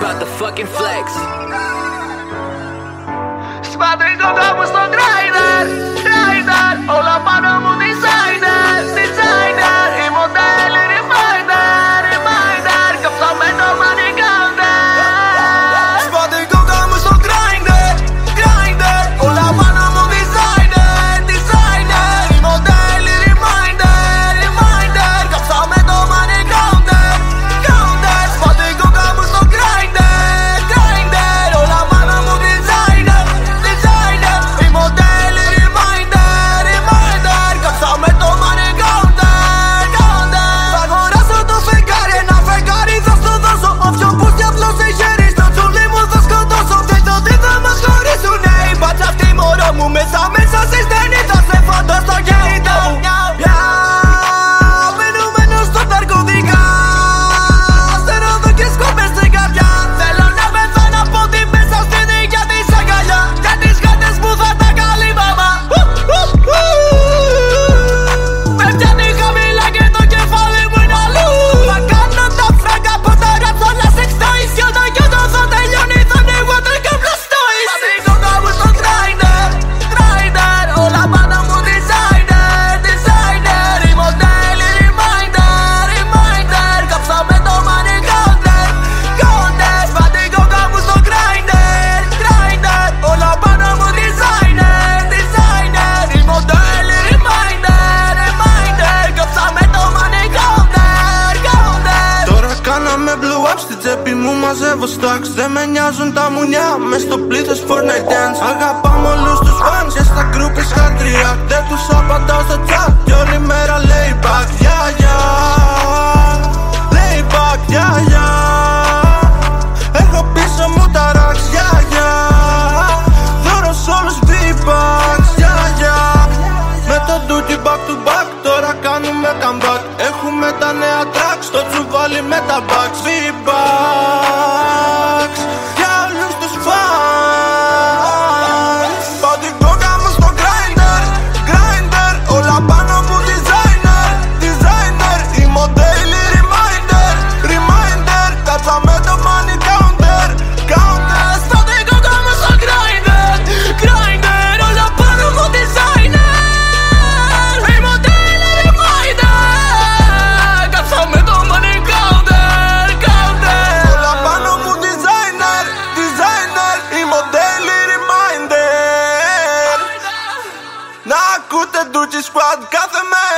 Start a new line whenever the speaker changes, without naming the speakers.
about the fucking flex.
Spadaj do domu, sto grinder, grinder, hola να με
blue ups Στην τσέπη μου μαζεύω σταξ, Δεν με νοιάζουν τα μουνιά μες στο πλήθος Fortnite dance. Αγαπά met haar tutto squad, the man.